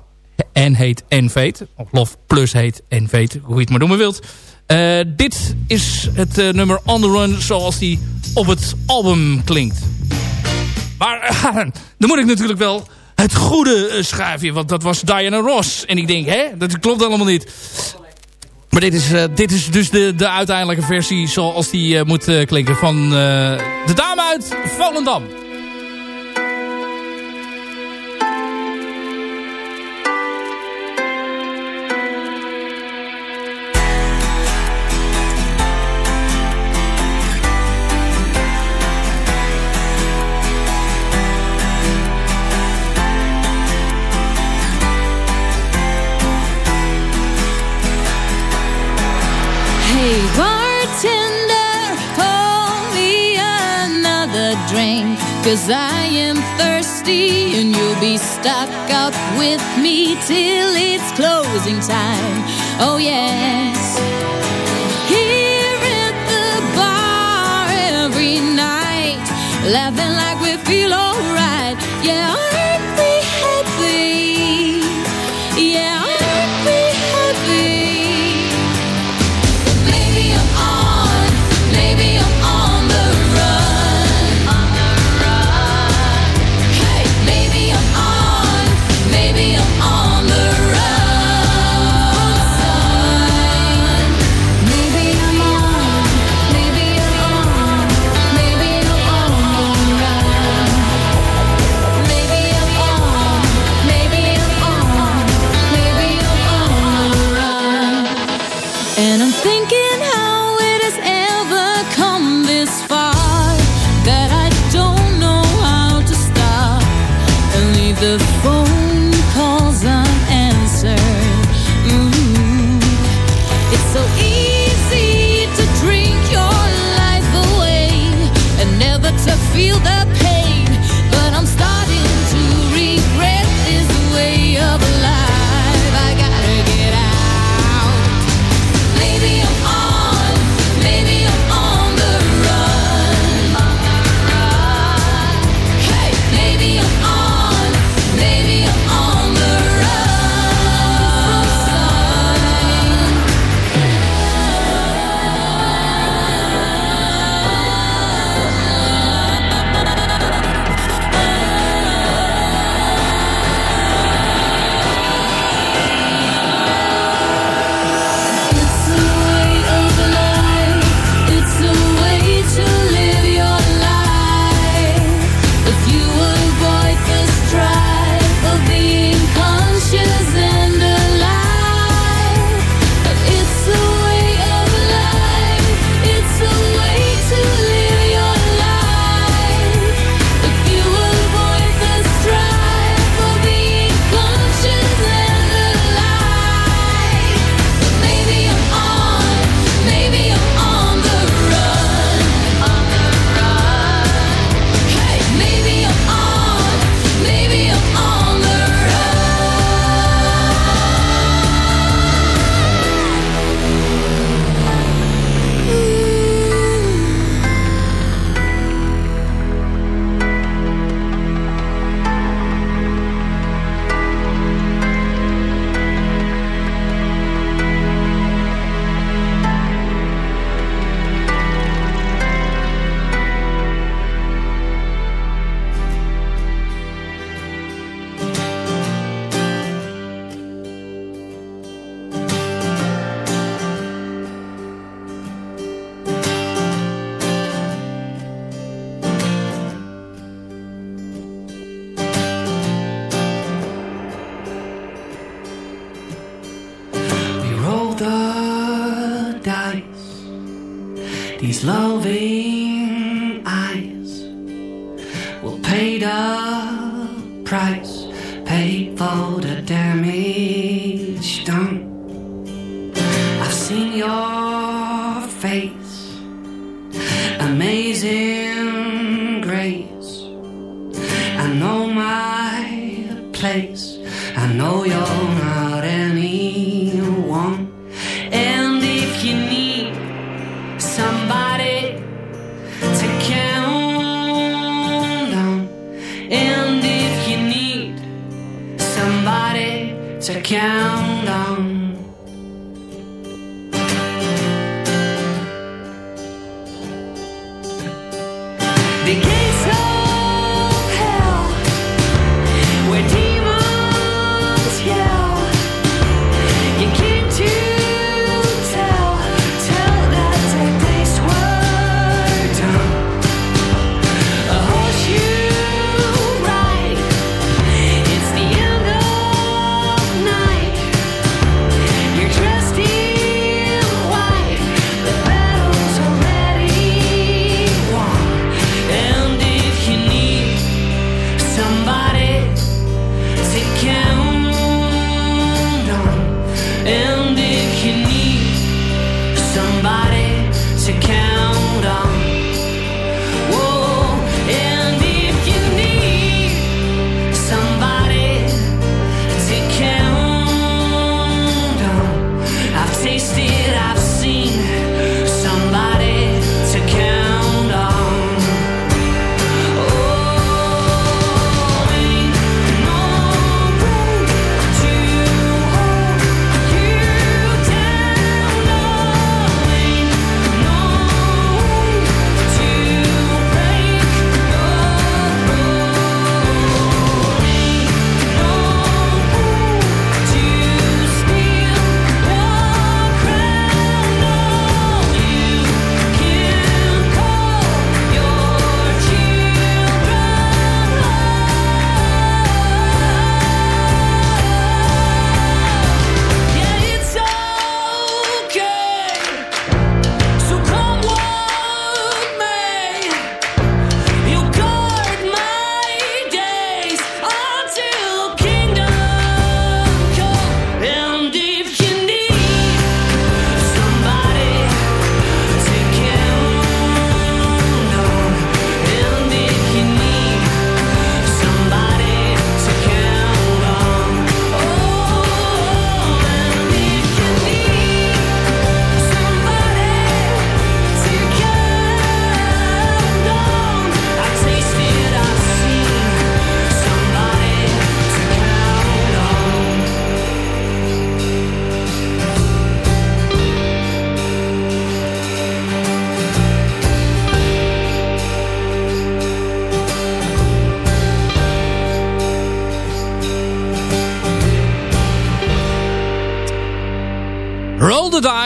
en Hate and Fate. Of Love plus Hate and Fate, hoe je het maar noemen wilt. Eh, dit is het nummer On The Run zoals die op het album klinkt. Maar dan moet ik natuurlijk wel het goede schuifje. Want dat was Diana Ross. En ik denk, hè, dat klopt helemaal niet. Maar dit is, dit is dus de, de uiteindelijke versie zoals die moet klinken van de dame uit Volendam. Cause I am thirsty and you'll be stuck up with me till it's closing time. Oh yes. Here at the bar every night Laughing like we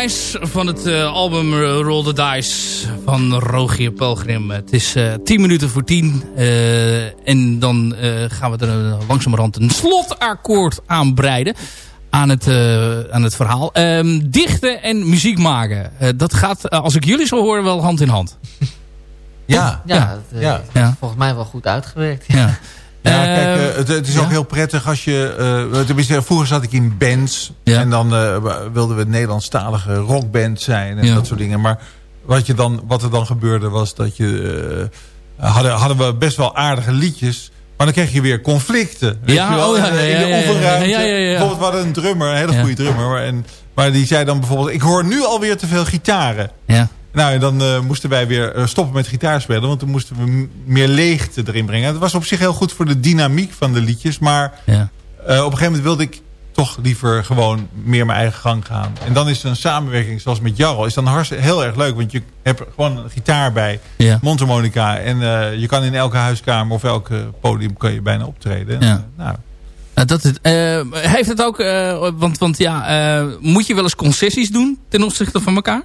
Dice van het eh, album Roll the Dice van Rogier Pelgrim. Het is eh 10 minuten voor 10. eh, en dan eh, gaan we er langzamerhand een slotakkoord aan breiden. Aan het, eh, aan het verhaal. Ehm, dichten en muziek maken. Eh, dat gaat, als ik jullie zo hoor, wel hand in hand. Ja, Ja, Ja. dat, Ja. is Ja. volgens mij wel goed uitgewerkt. Ja. Ja, kijk, Ehm, eh, het, het is ja. ook heel prettig als je... eh, tenminste, vroeger zat ik in bands. Ja. En dan wilden we een Nederlandstalige rockband zijn. En Ja. dat soort dingen. Maar wat, je dan, wat er dan gebeurde was dat je... hadden, hadden we best wel aardige liedjes. Maar dan kreeg je weer conflicten. Weet Ja, je wel? oh ja, in de ja, ja, ja, oefenruimte. ja, ja, ja. Bijvoorbeeld, we hadden een drummer, een hele goede drummer. Maar, en, maar die zei dan bijvoorbeeld... Ik hoor nu alweer te veel gitaren. ja. Nou, en dan eh, moesten wij weer eh, stoppen met gitaarspelen. Want toen moesten we meer leegte erin brengen. Het was op zich heel goed voor de dynamiek van de liedjes. Maar ja. eh, op een gegeven moment wilde ik toch liever gewoon meer mijn eigen gang gaan. En dan is een samenwerking zoals met Jarl is dan hartstikke heel erg leuk. Want je hebt gewoon een gitaar bij, Ja. mondharmonica. En je kan in elke huiskamer of elke podium kan je bijna optreden. En, Ja. nou, Nou, dat het, heeft het ook, want, want ja, moet je wel eens concessies doen ten opzichte van elkaar?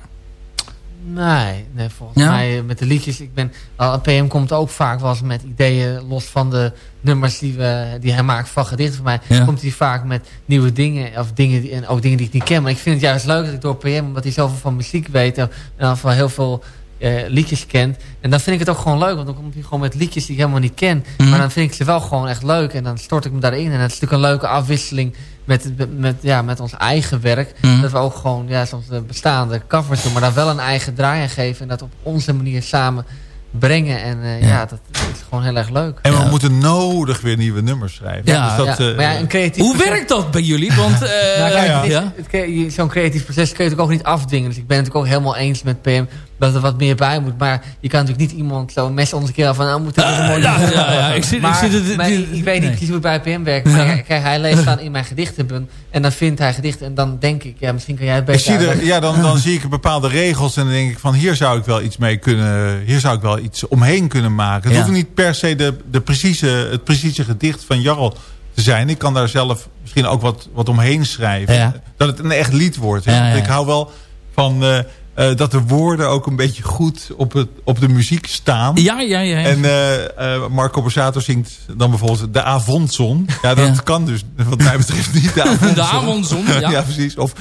Nee, nee volgens Ja? mij eh, met de liedjes. Ik ben, al- PM komt ook vaak wel eens met ideeën los van de nummers die, we, die hij maakt van gedichten van mij. Ja. Komt hij vaak met nieuwe dingen of dingen die, en ook dingen die ik niet ken. Maar ik vind het juist leuk dat ik door PM, omdat hij zoveel van muziek weet en dan van heel veel eh, liedjes kent. En dan vind ik het ook gewoon leuk, want dan komt hij gewoon met liedjes die ik helemaal niet ken. Mhm. Maar dan vind ik ze wel gewoon echt leuk en dan stort ik me daarin. En het is natuurlijk een leuke afwisseling met, met, ja, met ons eigen werk. Mhm. Dat we ook gewoon ja, soms de bestaande covers doen, maar daar wel een eigen draai aan geven. En dat op onze manier samen brengen. En eh, Ja. ja, dat, is gewoon heel erg leuk. En we Ja. moeten nodig weer nieuwe nummers schrijven. Ja, dus dat, ja, eh, maar ja, een creatief Hoe proces- werkt dat bij jullie? Want, eh, Nou, je- Zo'n creatief proces kun je natuurlijk ook niet afdwingen. Dus ik ben het natuurlijk ook helemaal eens met PM dat er wat meer bij moet. Maar je kan natuurlijk niet iemand zo een mes onder de keel van... Nou, moet er een mooi ja, ja, ik zit- ik maar, zit ik, ik weet niet nee. precies hoe het bij PM werkt. Maar Ja. kijk, hij leest dan in mijn gedichtenbund. En dan vindt hij gedichten. En dan denk ik, ja, misschien kan jij het Ik beter zie er, ja, dan, dan zie ik bepaalde regels en dan denk ik van hier zou ik wel iets mee kunnen, hier zou ik wel iets omheen kunnen maken. Het Ja. hoeft niet per se de, de precieze, het precieze gedicht van Jarl te zijn. Ik kan daar zelf misschien ook wat, wat omheen schrijven. Ja. Dat het een echt lied wordt. Ik hou wel van eh, eh, dat de woorden ook een beetje goed op, het, op de muziek staan. Ja, ja, ja. En eh, eh, Marco Borsato zingt dan bijvoorbeeld de avondzon. Ja, dat Ja. kan dus wat mij betreft niet de avondzon. de avondzon, ja. ja, precies. Of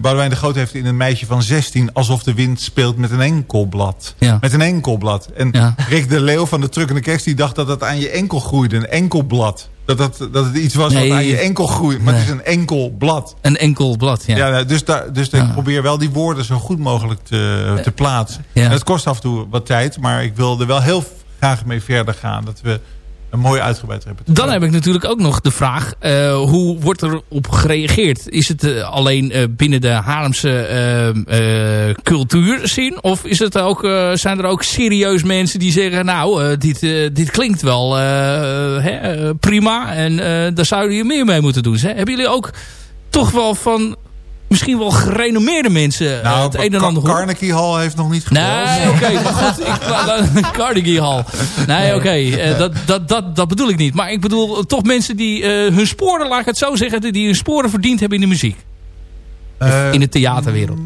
Boudewijn de Groot heeft in een meisje van 16... alsof de wind speelt met een enkel blad. Ja. Met een enkel blad. En. Rick de Leeuw van de Trukkende Kerst... die dacht dat het aan je enkel groeide. Een enkel blad. Dat, dat, dat het iets was Nee. wat aan je enkel groeit. Maar het is een enkel blad. Een enkel blad, ja. Ja, dus daar, dus Ja. ik probeer wel die woorden zo goed mogelijk te, te plaatsen. Ja. En het kost af en toe wat tijd. Maar ik wil er wel heel graag mee verder gaan. Dat we een mooi uitgebreid repertoire Dan heb ik natuurlijk ook nog de vraag, eh, hoe wordt er op gereageerd? Is het eh, alleen eh, binnen de Haarlemse eh, eh, cultuurzin? Of is het ook, zijn er ook serieus mensen die zeggen, nou, dit, dit klinkt wel hè, prima en daar zouden je meer mee moeten doen. Hè? Hebben jullie ook toch wel van misschien wel gerenommeerde mensen eh, Nou, het een en ander gehoord? Carnegie Hall heeft nog niet gebeld. Nee, oké, maar goed. Ik, Carnegie Hall. Nee, oké, eh, dat, dat, dat, dat bedoel ik niet. Maar ik bedoel eh, toch mensen die hun sporen, laat ik het zo zeggen, die hun sporen verdiend hebben in de muziek. In de theaterwereld.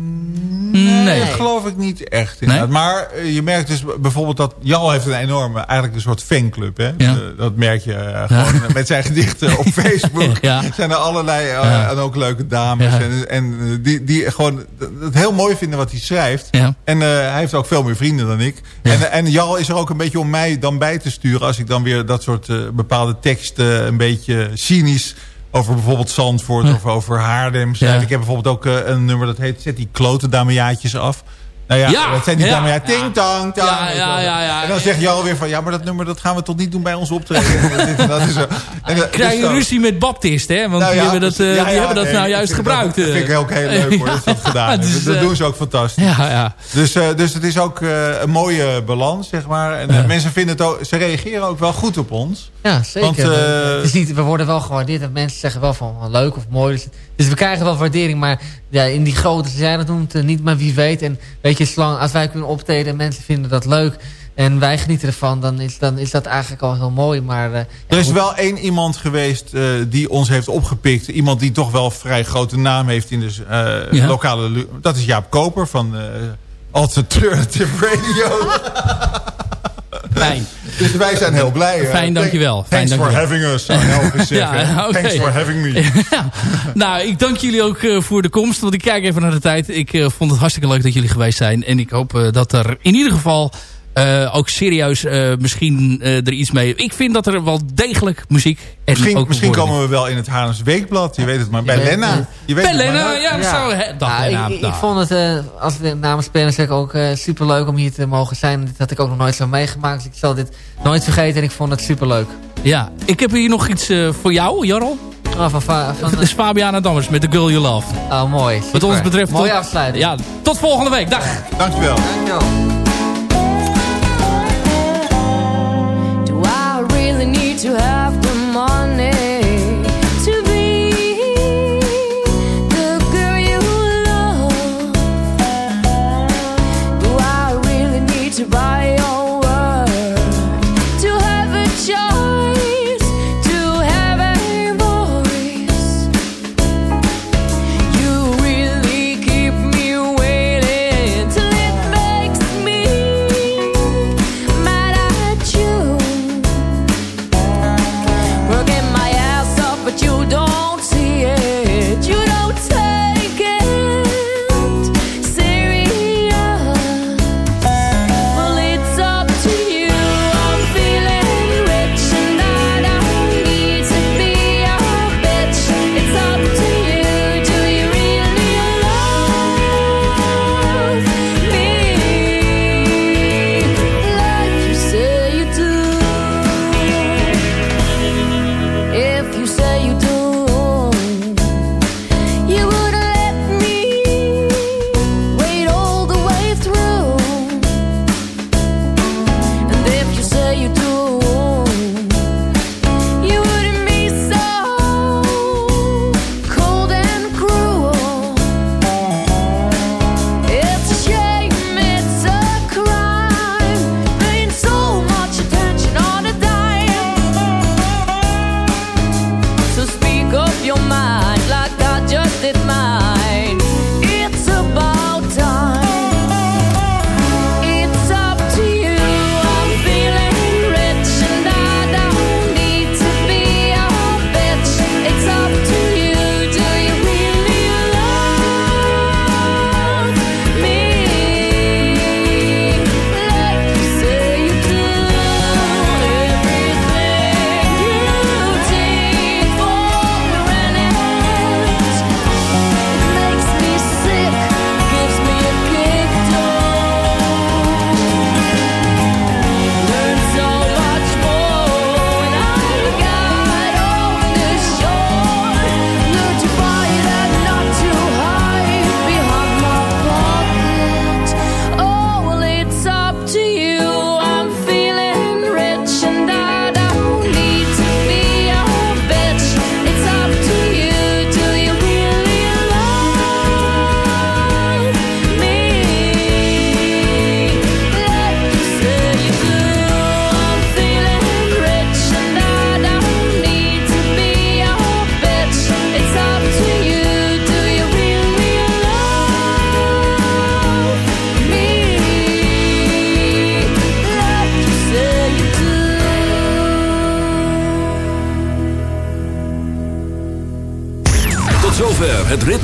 Nee, Nee. dat geloof ik niet echt. inderdaad. Maar eh, je merkt dus bijvoorbeeld dat Jal heeft een enorme, eigenlijk een soort fanclub. Hè? Ja. Eh, dat merk je eh, gewoon met zijn gedichten op Facebook. Ja. Zijn er allerlei, en ook leuke dames. En, en die, die gewoon het heel mooi vinden wat hij schrijft. En hij heeft ook veel meer vrienden dan ik. En, en Jal is er ook een beetje om mij dan bij te sturen. Als ik dan weer dat soort bepaalde teksten een beetje cynisch... Over bijvoorbeeld Zandvoort of over Haarlem. Ja. Ik heb bijvoorbeeld ook eh, een nummer dat heet Zet die klote damejaatjes af. Nou ja, Ja, dat zijn die ja, damejaatjes. ja. Ting tang tang. Ja, ja, ja, ja. En dan zeg je alweer van... Ja, maar dat nummer dat gaan we toch niet doen bij ons optreden. Dat is zo. En, eh, Krijg dus je zo. ruzie met Baptist, hè? Want Nou die ja, hebben dat, eh, precies. Ja, die ja, hebben dat nee, nou juist vind dat- gebruikt. Dat vind ik ook heel leuk hoor, dat ze dat gedaan dus, Dat eh, doen ze ook fantastisch. Ja, ja. Dus, eh, dus het is ook eh, een mooie balans, zeg maar. En eh, mensen vinden het ook, ze reageren ook wel goed op ons. Ja, zeker. Want, eh, het is niet, we worden wel gewaardeerd. En mensen zeggen wel van van leuk of mooi. Dus, dus we krijgen wel waardering. Maar ja, in die grote, ze zijn het noemt, eh, niet, maar wie weet. En weet je, zolang, als wij kunnen optreden en mensen vinden dat leuk. En wij genieten ervan, dan is, dan is dat eigenlijk al heel mooi. Maar, eh, ja, Er is goed. wel één iemand geweest eh, die ons heeft opgepikt. Iemand die toch wel een vrij grote naam heeft in de eh, Ja. lokale... Dat is Jaap Koper van eh Alternative Radio. Fijn. Dus wij zijn heel blij. eh. Fijn, dankjewel. Fijn, Thanks for dankjewel. having us, zou zeggen. Ja. Thanks for having me. Ja. Nou, ik dank jullie ook eh, voor de komst. Want ik kijk even naar de tijd. Ik eh, vond het hartstikke leuk dat jullie geweest zijn. En ik hoop eh, dat er in ieder geval eh, ook serieus eh, misschien eh, er iets mee... Ik vind dat er wel degelijk muziek... En Misschien, ook misschien komen we wel in het Haarlems Weekblad. Je weet het maar. Bij Lenna. het. Je weet Bij het maar Lena, ja, dat zou... Dat Ja, Lena, ik, ik, nou. ik vond het, eh, als we namens spelers zeggen, ook uh, super leuk om hier te mogen zijn. Dit had ik ook nog nooit zo meegemaakt. Dus ik zal dit nooit vergeten en ik vond het super leuk. Ja, ik heb hier nog iets eh, voor jou, Jarl. Oh, van, van, van, Dat is Fabiana Dammers met The Girl You Love. oh, mooi. Wat ons betreft... Mooie tot- afsluiting. Ja, tot volgende week. Dag. Dankjewel. Dankjewel. you have